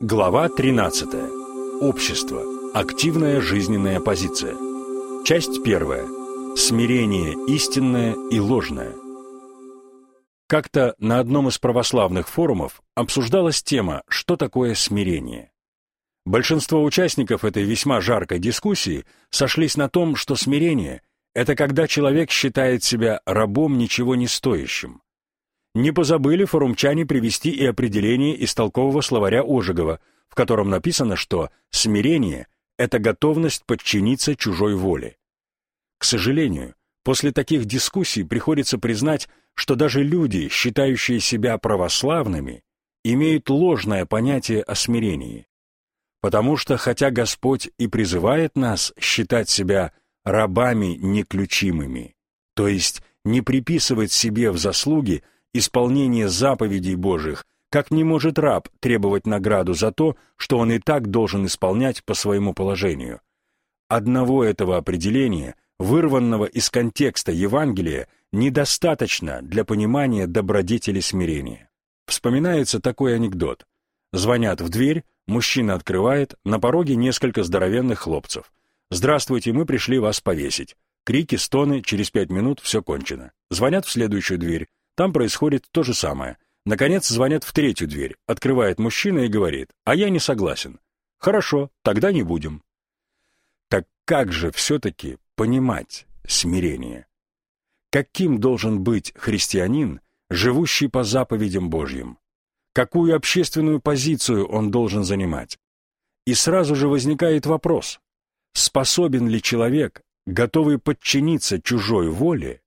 Глава 13. Общество. Активная жизненная позиция. Часть первая. Смирение истинное и ложное. Как-то на одном из православных форумов обсуждалась тема «Что такое смирение?». Большинство участников этой весьма жаркой дискуссии сошлись на том, что смирение – это когда человек считает себя рабом ничего не стоящим, не позабыли форумчане привести и определение из толкового словаря Ожегова, в котором написано, что смирение – это готовность подчиниться чужой воле. К сожалению, после таких дискуссий приходится признать, что даже люди, считающие себя православными, имеют ложное понятие о смирении. Потому что, хотя Господь и призывает нас считать себя рабами неключимыми, то есть не приписывать себе в заслуги – исполнение заповедей Божьих, как не может раб требовать награду за то, что он и так должен исполнять по своему положению. Одного этого определения, вырванного из контекста Евангелия, недостаточно для понимания добродетели смирения. Вспоминается такой анекдот. Звонят в дверь, мужчина открывает, на пороге несколько здоровенных хлопцев. «Здравствуйте, мы пришли вас повесить». Крики, стоны, через пять минут все кончено. Звонят в следующую дверь. Там происходит то же самое. Наконец звонят в третью дверь, открывает мужчина и говорит, а я не согласен. Хорошо, тогда не будем. Так как же все-таки понимать смирение? Каким должен быть христианин, живущий по заповедям Божьим? Какую общественную позицию он должен занимать? И сразу же возникает вопрос, способен ли человек, готовый подчиниться чужой воле,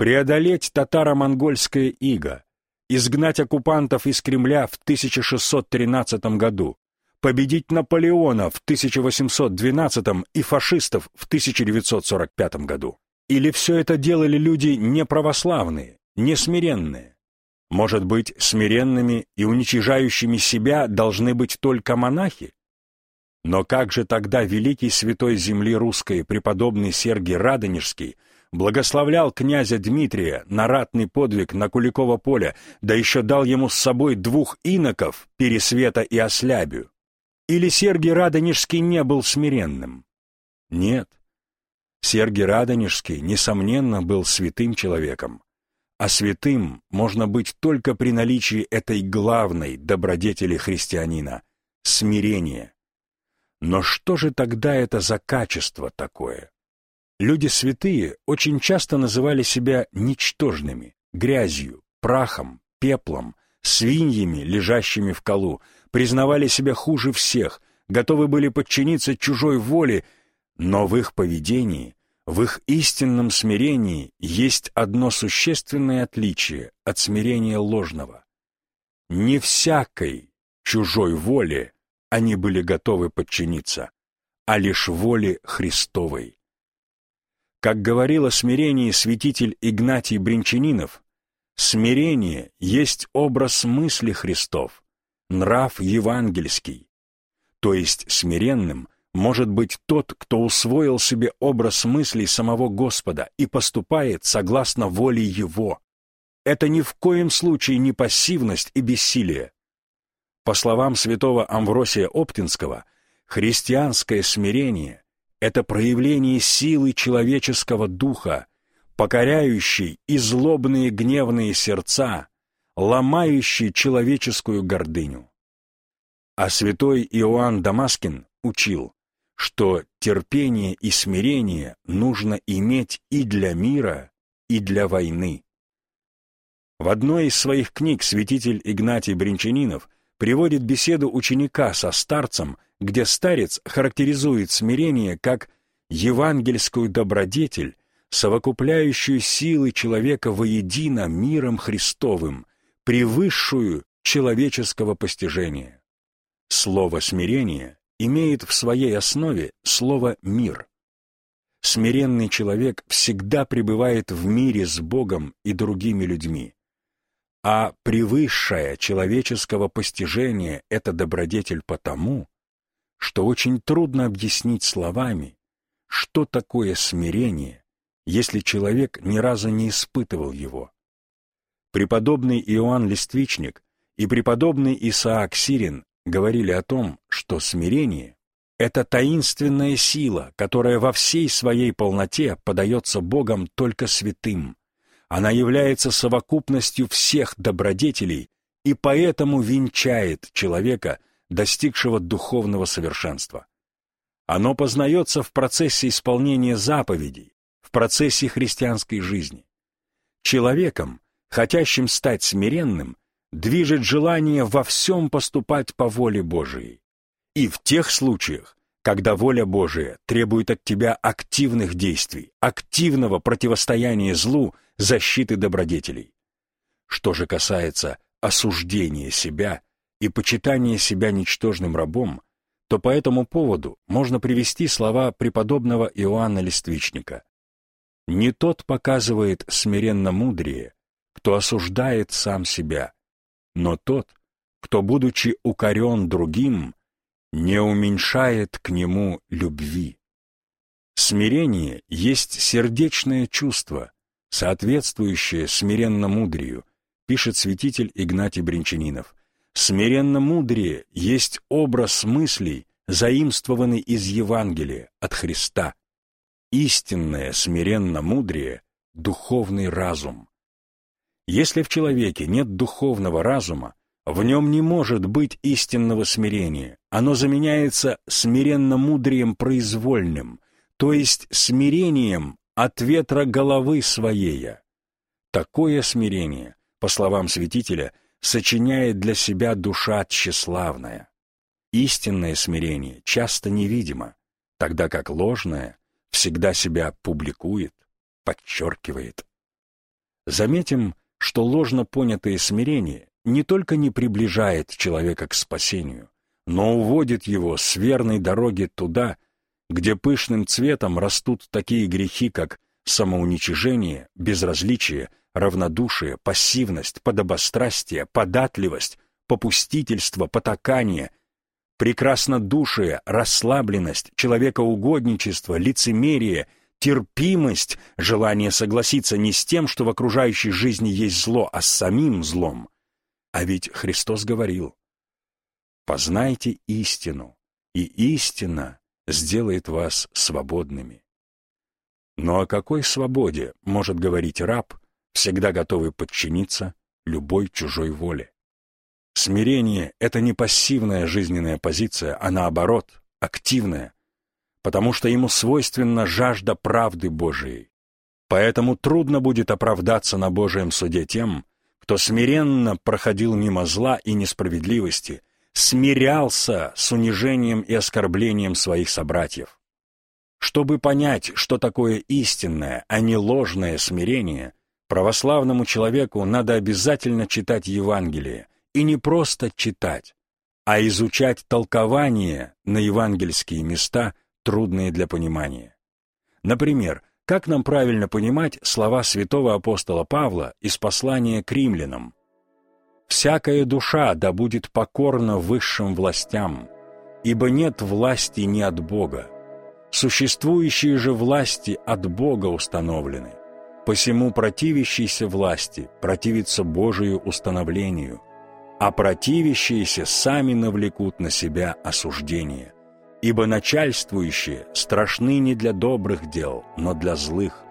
преодолеть татаро-монгольское иго, изгнать оккупантов из Кремля в 1613 году, победить Наполеона в 1812 и фашистов в 1945 году. Или все это делали люди неправославные, несмиренные? Может быть, смиренными и уничижающими себя должны быть только монахи? Но как же тогда великий святой земли русской преподобный Сергий Радонежский благословлял князя Дмитрия на ратный подвиг на Куликово поле, да еще дал ему с собой двух иноков, Пересвета и Ослябию. Или Сергий Радонежский не был смиренным? Нет. Сергий Радонежский, несомненно, был святым человеком. А святым можно быть только при наличии этой главной добродетели христианина — смирения. Но что же тогда это за качество такое? Люди святые очень часто называли себя ничтожными, грязью, прахом, пеплом, свиньями, лежащими в колу, признавали себя хуже всех, готовы были подчиниться чужой воле, но в их поведении, в их истинном смирении есть одно существенное отличие от смирения ложного. Не всякой чужой воле они были готовы подчиниться, а лишь воле Христовой. Как говорил о смирении святитель Игнатий Бринчанинов, смирение есть образ мысли Христов, нрав евангельский. То есть смиренным может быть тот, кто усвоил себе образ мыслей самого Господа и поступает согласно воле Его. Это ни в коем случае не пассивность и бессилие. По словам святого Амвросия Оптинского, христианское смирение это проявление силы человеческого духа, покоряющий и злобные гневные сердца, ломающий человеческую гордыню. А святой Иоанн Дамаскин учил, что терпение и смирение нужно иметь и для мира, и для войны. В одной из своих книг святитель Игнатий Бринчанинов приводит беседу ученика со старцем – где старец характеризует смирение как евангельскую добродетель, совокупляющую силы человека воедино миром Христовым, превысшую человеческого постижения. Слово «смирение» имеет в своей основе слово «мир». Смиренный человек всегда пребывает в мире с Богом и другими людьми. А превысшая человеческого постижения — это добродетель потому, что очень трудно объяснить словами, что такое смирение, если человек ни разу не испытывал его. Преподобный Иоанн Листвичник и преподобный Исаак Сирин говорили о том, что смирение — это таинственная сила, которая во всей своей полноте подается Богом только святым. Она является совокупностью всех добродетелей и поэтому венчает человека, достигшего духовного совершенства. Оно познается в процессе исполнения заповедей, в процессе христианской жизни. Человеком, хотящим стать смиренным, движет желание во всем поступать по воле Божией. И в тех случаях, когда воля Божия требует от тебя активных действий, активного противостояния злу, защиты добродетелей. Что же касается осуждения себя и почитания себя ничтожным рабом, то по этому поводу можно привести слова преподобного Иоанна Листвичника. «Не тот показывает смиренно мудрее, кто осуждает сам себя, но тот, кто, будучи укорен другим, не уменьшает к нему любви. Смирение есть сердечное чувство, соответствующее смиренно-мудрию, пишет святитель Игнатий Бринчанинов. Смиренно-мудрие есть образ мыслей, заимствованный из Евангелия, от Христа. Истинное смиренно-мудрие — духовный разум. Если в человеке нет духовного разума, в нем не может быть истинного смирения. Оно заменяется смиренно-мудрием произвольным, то есть смирением от ветра головы своей. Такое смирение, по словам святителя, сочиняет для себя душа тщеславная. Истинное смирение часто невидимо, тогда как ложное всегда себя публикует, подчеркивает. Заметим, что ложно понятое смирение не только не приближает человека к спасению, но уводит его с верной дороги туда, где пышным цветом растут такие грехи, как самоуничижение, безразличие, равнодушие, пассивность, подобострастие, податливость, попустительство, потакание, прекраснодушие, расслабленность, человекоугодничество, лицемерие — терпимость, желание согласиться не с тем, что в окружающей жизни есть зло, а с самим злом. А ведь Христос говорил, «Познайте истину, и истина сделает вас свободными». Но о какой свободе может говорить раб, всегда готовый подчиниться любой чужой воле? Смирение — это не пассивная жизненная позиция, а наоборот, активная, потому что ему свойственна жажда правды Божией. Поэтому трудно будет оправдаться на Божьем суде тем, кто смиренно проходил мимо зла и несправедливости, смирялся с унижением и оскорблением своих собратьев. Чтобы понять, что такое истинное, а не ложное смирение, православному человеку надо обязательно читать Евангелие, и не просто читать, а изучать толкование на евангельские места трудные для понимания. Например, как нам правильно понимать слова святого апостола Павла из послания к римлянам? «Всякая душа да будет покорна высшим властям, ибо нет власти ни от Бога. Существующие же власти от Бога установлены. Посему противящийся власти противится Божию установлению, а противящиеся сами навлекут на себя осуждение» Ибо начальствующие страшны не для добрых дел, но для злых.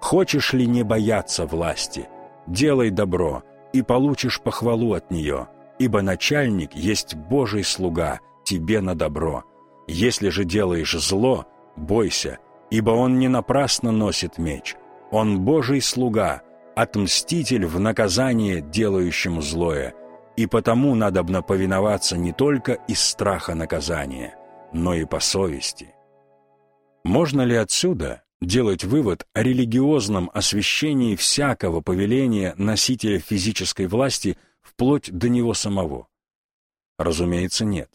Хочешь ли не бояться власти? Делай добро, и получишь похвалу от нее, ибо начальник есть Божий слуга тебе на добро. Если же делаешь зло, бойся, ибо он не напрасно носит меч. Он Божий слуга, отмститель в наказание делающему злое, и потому надобно повиноваться не только из страха наказания – но и по совести. Можно ли отсюда делать вывод о религиозном освящении всякого повеления носителя физической власти вплоть до него самого? Разумеется, нет.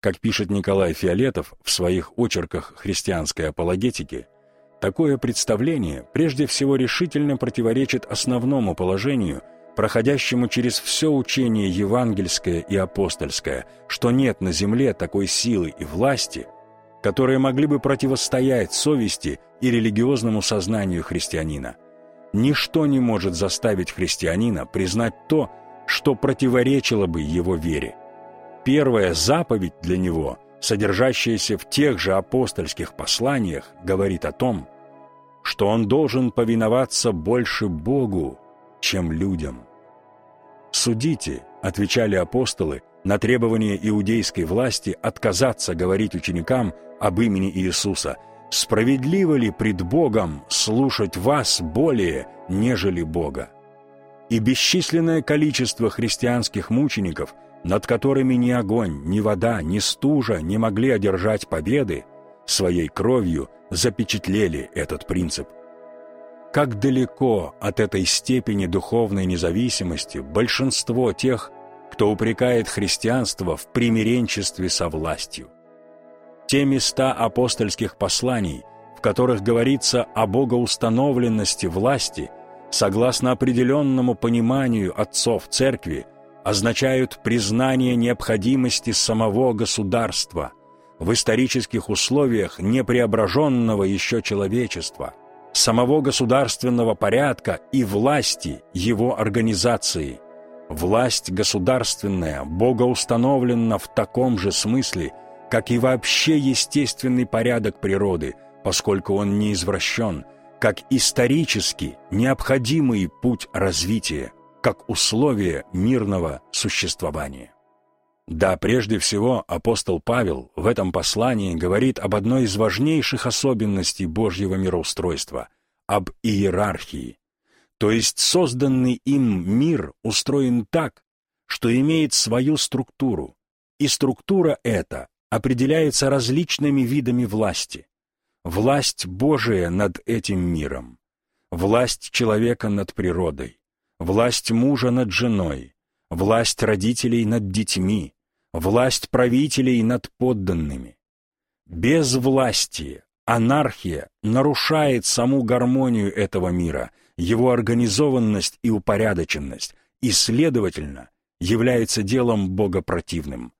Как пишет Николай Фиолетов в своих очерках христианской апологетики, такое представление прежде всего решительно противоречит основному положению – проходящему через все учение евангельское и апостольское, что нет на земле такой силы и власти, которые могли бы противостоять совести и религиозному сознанию христианина. Ничто не может заставить христианина признать то, что противоречило бы его вере. первая заповедь для него, содержащаяся в тех же апостольских посланиях, говорит о том, что он должен повиноваться больше Богу, чем людям. «Судите», — отвечали апостолы, на требование иудейской власти отказаться говорить ученикам об имени Иисуса — Справедливо ли пред Богом слушать вас более, нежели Бога? И бесчисленное количество христианских мучеников, над которыми ни огонь, ни вода, ни стужа не могли одержать победы, своей кровью запечатлели этот принцип. Как далеко от этой степени духовной независимости большинство тех, кто упрекает христианство в примиренчестве со властью те места апостольских посланий, в которых говорится о богоустановленности власти, согласно определенному пониманию отцов церкви, означают признание необходимости самого государства в исторических условиях непреображенного еще человечества, самого государственного порядка и власти его организации. Власть государственная богоустановлена в таком же смысле – как и вообще естественный порядок природы, поскольку он не извращен, как исторически необходимый путь развития, как условие мирного существования. Да, прежде всего, апостол Павел в этом послании говорит об одной из важнейших особенностей Божьего мироустройства – об иерархии. То есть созданный им мир устроен так, что имеет свою структуру, и структура эта определяется различными видами власти. Власть Божия над этим миром, власть человека над природой, власть мужа над женой, власть родителей над детьми, власть правителей над подданными. Без власти анархия нарушает саму гармонию этого мира, его организованность и упорядоченность, и, следовательно, является делом богопротивным.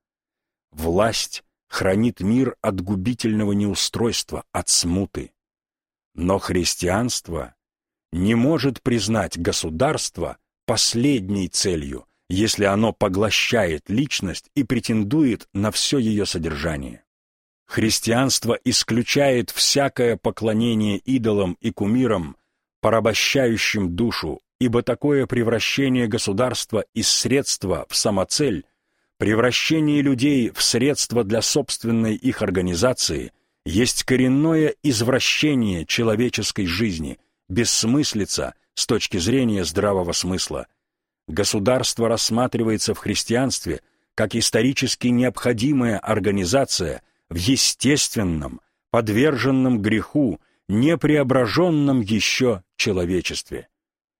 Власть хранит мир от губительного неустройства, от смуты. Но христианство не может признать государство последней целью, если оно поглощает личность и претендует на все ее содержание. Христианство исключает всякое поклонение идолам и кумирам, порабощающим душу, ибо такое превращение государства из средства в самоцель Превращение людей в средства для собственной их организации есть коренное извращение человеческой жизни, бессмыслица с точки зрения здравого смысла. Государство рассматривается в христианстве как исторически необходимая организация в естественном, подверженном греху, непреображенном еще человечестве.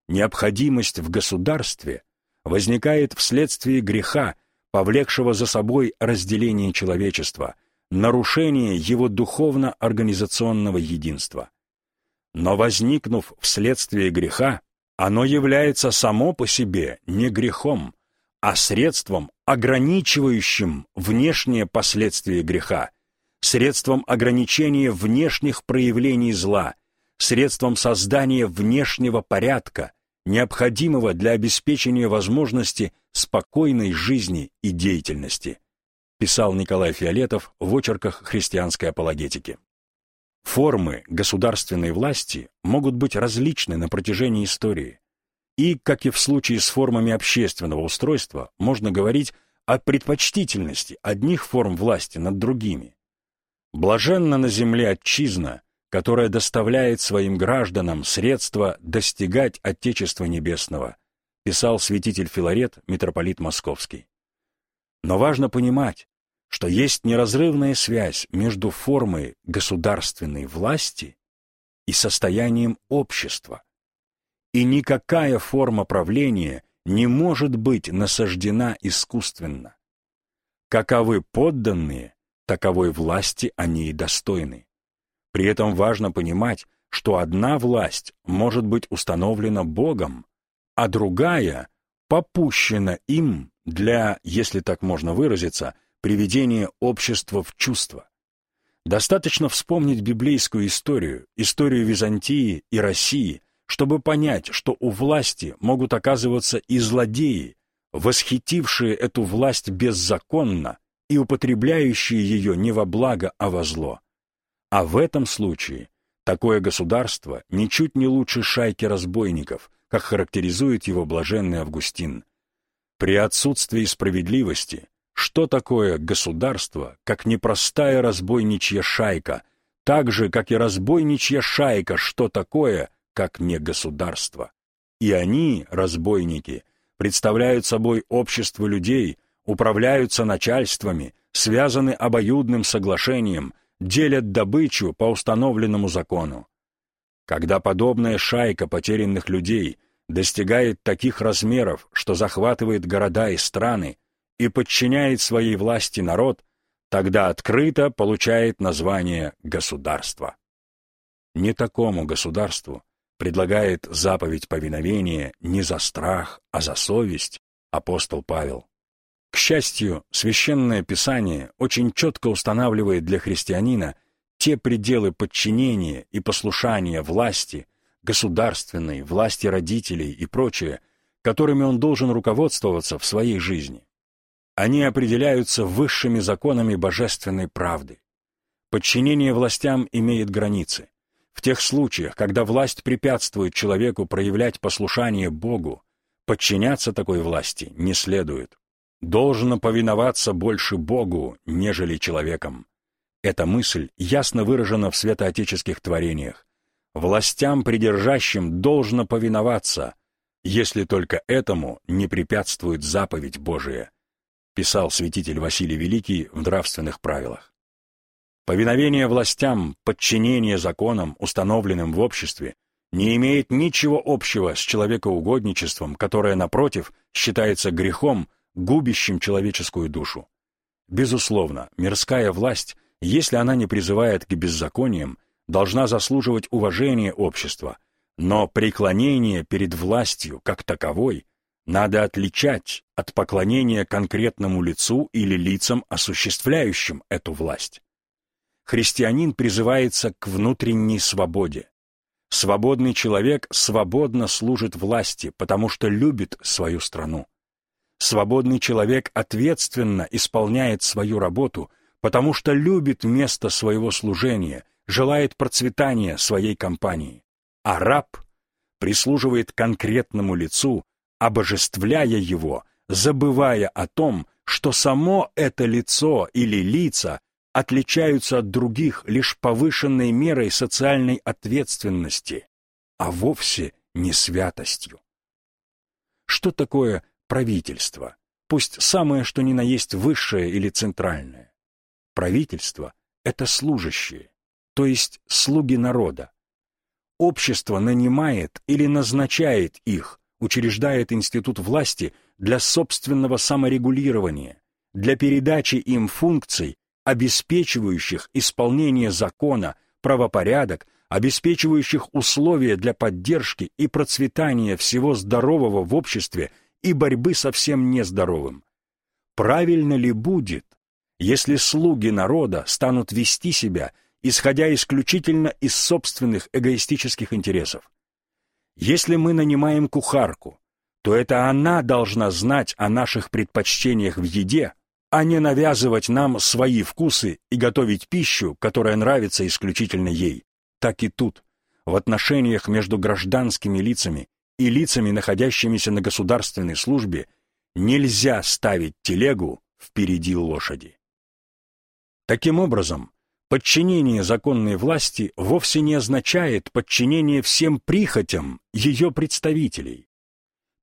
Необходимость в государстве возникает вследствие греха, повлекшего за собой разделение человечества, нарушение его духовно-организационного единства. Но возникнув вследствие греха, оно является само по себе не грехом, а средством, ограничивающим внешние последствия греха, средством ограничения внешних проявлений зла, средством создания внешнего порядка, необходимого для обеспечения возможности спокойной жизни и деятельности, писал Николай Фиолетов в очерках христианской апологетики. Формы государственной власти могут быть различны на протяжении истории. И, как и в случае с формами общественного устройства, можно говорить о предпочтительности одних форм власти над другими. Блаженна на земле отчизна, которая доставляет своим гражданам средства достигать Отечества Небесного – писал святитель Филарет, митрополит Московский. Но важно понимать, что есть неразрывная связь между формой государственной власти и состоянием общества. И никакая форма правления не может быть насаждена искусственно. Каковы подданные, таковой власти они и достойны. При этом важно понимать, что одна власть может быть установлена Богом, а другая попущена им для, если так можно выразиться, приведения общества в чувство. Достаточно вспомнить библейскую историю, историю Византии и России, чтобы понять, что у власти могут оказываться и злодеи, восхитившие эту власть беззаконно и употребляющие ее не во благо, а во зло. А в этом случае такое государство ничуть не лучше шайки разбойников, как характеризует его блаженный Августин. При отсутствии справедливости, что такое государство, как непростая разбойничья шайка, так же, как и разбойничья шайка, что такое, как не государство. И они, разбойники, представляют собой общество людей, управляются начальствами, связаны обоюдным соглашением, делят добычу по установленному закону. Когда подобная шайка потерянных людей достигает таких размеров, что захватывает города и страны и подчиняет своей власти народ, тогда открыто получает название государства. Не такому государству предлагает заповедь повиновения не за страх, а за совесть апостол Павел. К счастью, Священное Писание очень четко устанавливает для христианина те пределы подчинения и послушания власти, государственной, власти родителей и прочее, которыми он должен руководствоваться в своей жизни. Они определяются высшими законами божественной правды. Подчинение властям имеет границы. В тех случаях, когда власть препятствует человеку проявлять послушание Богу, подчиняться такой власти не следует. Должно повиноваться больше Богу, нежели человеком. Эта мысль ясно выражена в святоотеческих творениях. Властям придержащим должно повиноваться, если только этому не препятствует заповедь Божия, писал святитель Василий Великий в нравственных правилах. Повиновение властям, подчинение законам, установленным в обществе, не имеет ничего общего с человекоугодничеством, которое, напротив, считается грехом, губящим человеческую душу. Безусловно, мирская власть, если она не призывает к беззакониям, должна заслуживать уважения общества, но преклонение перед властью как таковой надо отличать от поклонения конкретному лицу или лицам, осуществляющим эту власть христианин призывается к внутренней свободе. Свободный человек свободно служит власти, потому что любит свою страну. Свободный человек ответственно исполняет свою работу, потому что любит место своего служения, желает процветания своей компании. А раб прислуживает конкретному лицу, обожествляя его, забывая о том, что само это лицо или лица отличаются от других лишь повышенной мерой социальной ответственности, а вовсе не святостью. Что такое правительство? Пусть самое, что ни на есть высшее или центральное. Правительство — это служащие, то есть слуги народа. Общество нанимает или назначает их, учреждает институт власти для собственного саморегулирования, для передачи им функций, обеспечивающих исполнение закона, правопорядок, обеспечивающих условия для поддержки и процветания всего здорового в обществе и борьбы со всем нездоровым. Правильно ли будет, если слуги народа станут вести себя, исходя исключительно из собственных эгоистических интересов? Если мы нанимаем кухарку, то это она должна знать о наших предпочтениях в еде, а не навязывать нам свои вкусы и готовить пищу, которая нравится исключительно ей. Так и тут, в отношениях между гражданскими лицами и лицами, находящимися на государственной службе, нельзя ставить телегу впереди лошади. Таким образом, подчинение законной власти вовсе не означает подчинение всем прихотям ее представителей.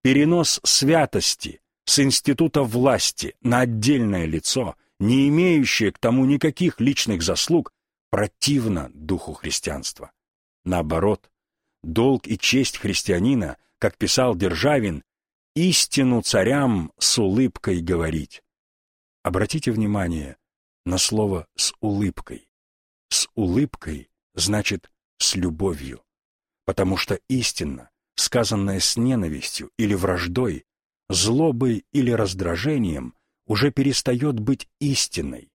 Перенос святости, с института власти на отдельное лицо, не имеющее к тому никаких личных заслуг, противно духу христианства. Наоборот, долг и честь христианина, как писал Державин, истину царям с улыбкой говорить. Обратите внимание на слово «с улыбкой». С улыбкой значит «с любовью», потому что истинно, сказанное с ненавистью или враждой, злобой или раздражением уже перестает быть истинной.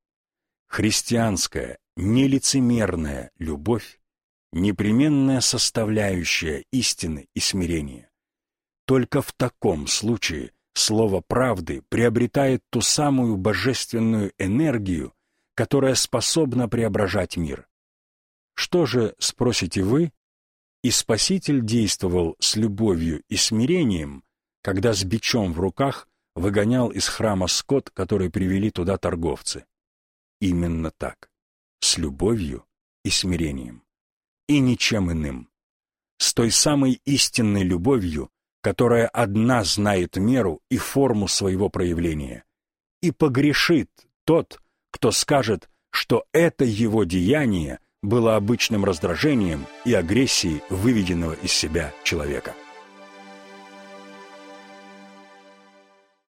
Христианская, нелицемерная любовь — непременная составляющая истины и смирения. Только в таком случае слово правды приобретает ту самую божественную энергию, которая способна преображать мир. Что же, спросите вы, и Спаситель действовал с любовью и смирением, когда с бичом в руках выгонял из храма скот, который привели туда торговцы. Именно так, с любовью и смирением, и ничем иным. С той самой истинной любовью, которая одна знает меру и форму своего проявления. И погрешит тот, кто скажет, что это его деяние было обычным раздражением и агрессией выведенного из себя человека.